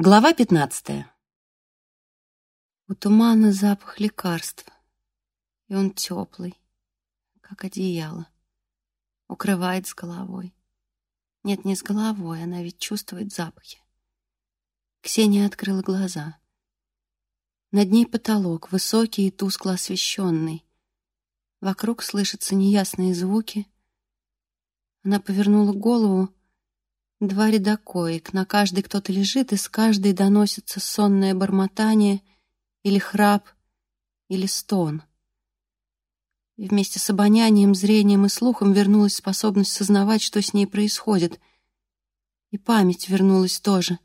Глава пятнадцатая. У тумана запах лекарств, и он теплый, как одеяло, укрывает с головой. Нет, не с головой, она ведь чувствует запахи. Ксения открыла глаза. Над ней потолок, высокий и тускло освещенный. Вокруг слышатся неясные звуки. Она повернула голову, Два ряда коек, на каждой кто-то лежит, и с каждой доносится сонное бормотание или храп, или стон. И вместе с обонянием, зрением и слухом вернулась способность сознавать, что с ней происходит. И память вернулась тоже.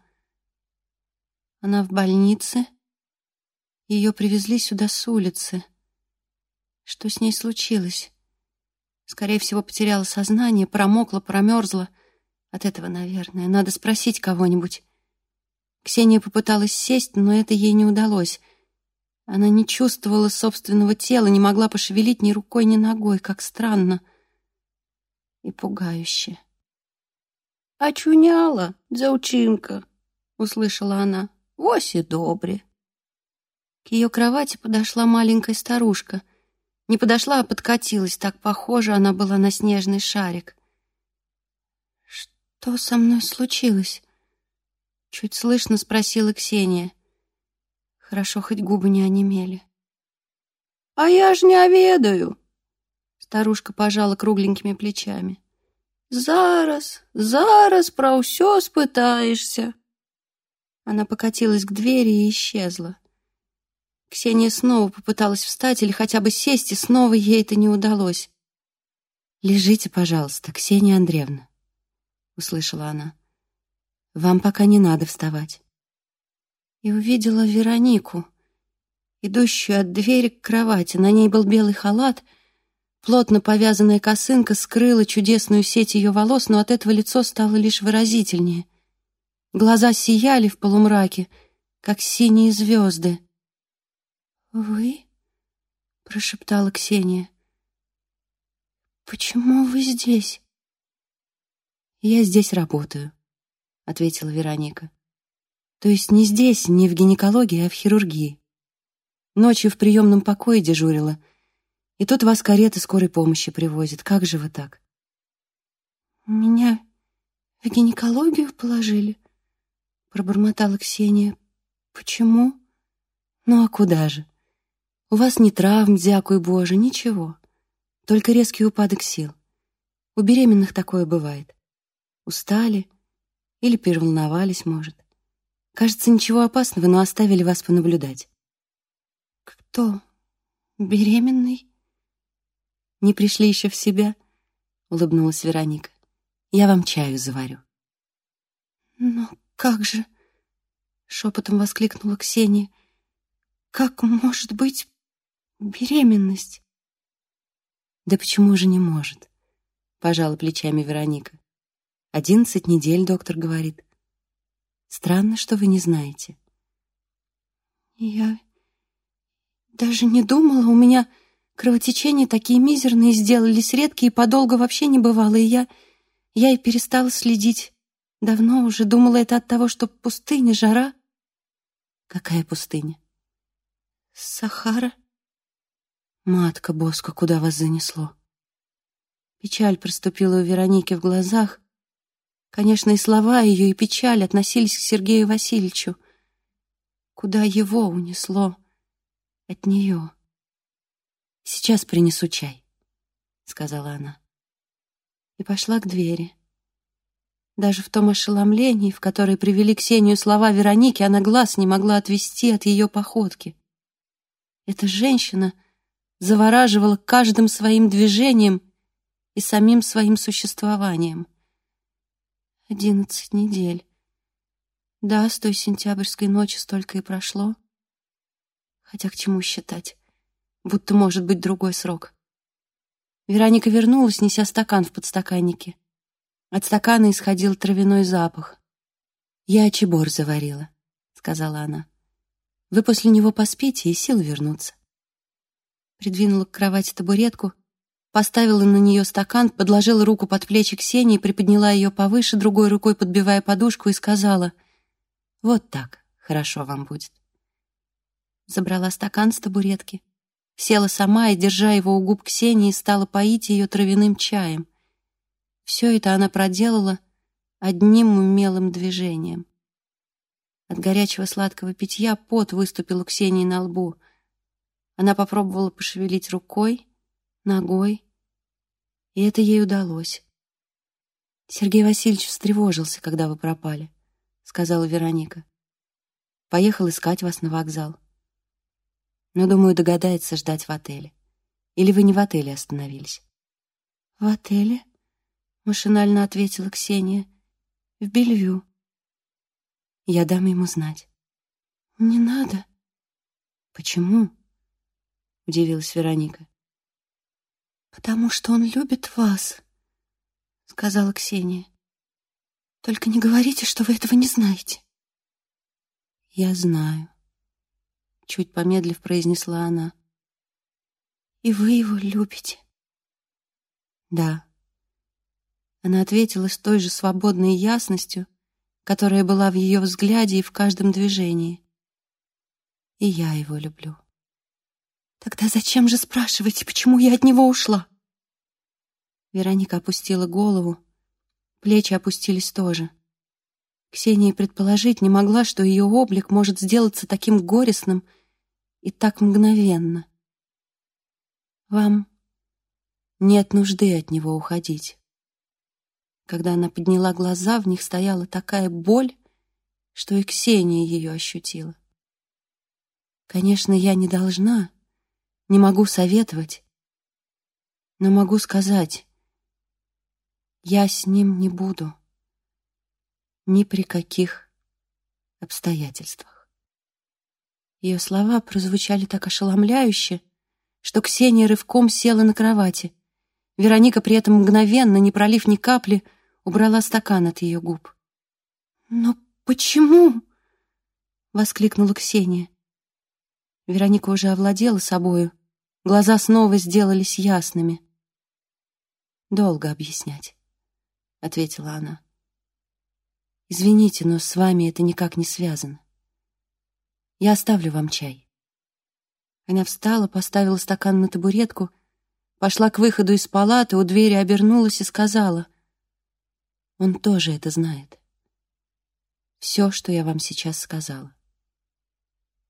Она в больнице. Ее привезли сюда с улицы. Что с ней случилось? Скорее всего, потеряла сознание, промокла, промерзла — от этого, наверное, надо спросить кого-нибудь. Ксения попыталась сесть, но это ей не удалось. Она не чувствовала собственного тела, не могла пошевелить ни рукой, ни ногой, как странно и пугающе. «Очуняла, дзяучинка!» — услышала она. «Вось и добре!» К ее кровати подошла маленькая старушка. Не подошла, а подкатилась. Так похоже она была на снежный шарик. «Что со мной случилось?» Чуть слышно спросила Ксения. Хорошо, хоть губы не онемели. «А я ж не оведаю!» Старушка пожала кругленькими плечами. «Зараз, зараз про все спытаешься!» Она покатилась к двери и исчезла. Ксения снова попыталась встать или хотя бы сесть, и снова ей это не удалось. «Лежите, пожалуйста, Ксения Андреевна», — услышала она. «Вам пока не надо вставать». И увидела Веронику, идущую от двери к кровати. На ней был белый халат, плотно повязанная косынка скрыла чудесную сеть ее волос, но от этого лицо стало лишь выразительнее. Глаза сияли в полумраке, как синие звезды. «Вы?» — прошептала Ксения. «Почему вы здесь?» «Я здесь работаю», — ответила Вероника. «То есть не здесь, не в гинекологии, а в хирургии. Ночью в приемном покое дежурила, и тут вас карета скорой помощи привозит. Как же вы так?» «Меня в гинекологию положили?» — пробормотала Ксения. «Почему?» «Ну а куда же? У вас ни травм, дякуй Боже, ничего. Только резкий упадок сил. У беременных такое бывает. Устали или переволновались, может. Кажется, ничего опасного, но оставили вас понаблюдать. Кто? Беременный? Не пришли еще в себя? Улыбнулась Вероника. Я вам чаю заварю. Но как же? Шепотом воскликнула Ксения. Как может быть беременность? Да почему же не может? Пожала плечами Вероника. Одиннадцать недель, доктор говорит. Странно, что вы не знаете. Я даже не думала, у меня кровотечения такие мизерные сделались, редкие, подолго вообще не бывало, и я... Я и перестала следить. Давно уже думала это от того, что пустыня, жара. Какая пустыня? Сахара. Матка Боска, куда вас занесло? Печаль проступила у Вероники в глазах, Конечно, и слова ее, и печаль относились к Сергею Васильевичу. Куда его унесло от нее? «Сейчас принесу чай», — сказала она. И пошла к двери. Даже в том ошеломлении, в которое привели Ксению слова Вероники, она глаз не могла отвести от ее походки. Эта женщина завораживала каждым своим движением и самим своим существованием. Одиннадцать недель. Да, с той сентябрьской ночи столько и прошло. Хотя к чему считать? Будто может быть другой срок. Вероника вернулась, неся стакан в подстаканнике. От стакана исходил травяной запах. «Я чебор заварила», — сказала она. «Вы после него поспите, и силы вернутся». Придвинула к кровати табуретку поставила на нее стакан, подложила руку под плечи Ксении, приподняла ее повыше, другой рукой подбивая подушку и сказала, Вот так хорошо вам будет. Забрала стакан с табуретки, села сама и, держа его у губ Ксении, стала поить ее травяным чаем. Все это она проделала одним умелым движением. От горячего сладкого питья пот выступил у Ксении на лбу. Она попробовала пошевелить рукой, ногой, и это ей удалось. «Сергей Васильевич встревожился, когда вы пропали», — сказала Вероника. «Поехал искать вас на вокзал. Но, думаю, догадается ждать в отеле. Или вы не в отеле остановились?» «В отеле?» — машинально ответила Ксения. «В Бельвю». Я дам ему знать. «Не надо». «Почему?» — удивилась Вероника. «Потому что он любит вас», — сказала Ксения. «Только не говорите, что вы этого не знаете». «Я знаю», — чуть помедлив произнесла она. «И вы его любите?» «Да». Она ответила с той же свободной ясностью, которая была в ее взгляде и в каждом движении. И я его люблю. Тогда зачем же спрашиваете, почему я от него ушла? Вероника опустила голову, плечи опустились тоже. Ксения предположить не могла, что ее облик может сделаться таким горестным и так мгновенно. Вам нет нужды от него уходить. Когда она подняла глаза, в них стояла такая боль, что и Ксения ее ощутила. Конечно, я не должна, не могу советовать, но могу сказать, я с ним не буду ни при каких обстоятельствах. Ее слова прозвучали так ошеломляюще, что Ксения рывком села на кровати. Вероника при этом мгновенно, не пролив ни капли, убрала стакан от ее губ. «Но почему?» — воскликнула Ксения. Вероника уже овладела собою. Глаза снова сделались ясными. «Долго объяснять», — ответила она. «Извините, но с вами это никак не связано. Я оставлю вам чай». Она встала, поставила стакан на табуретку, пошла к выходу из палаты, у двери обернулась и сказала, «Он тоже это знает. Все, что я вам сейчас сказала.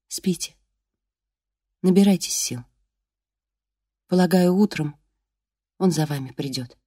Спите, набирайтесь сил. Полагаю, утром он за вами придет».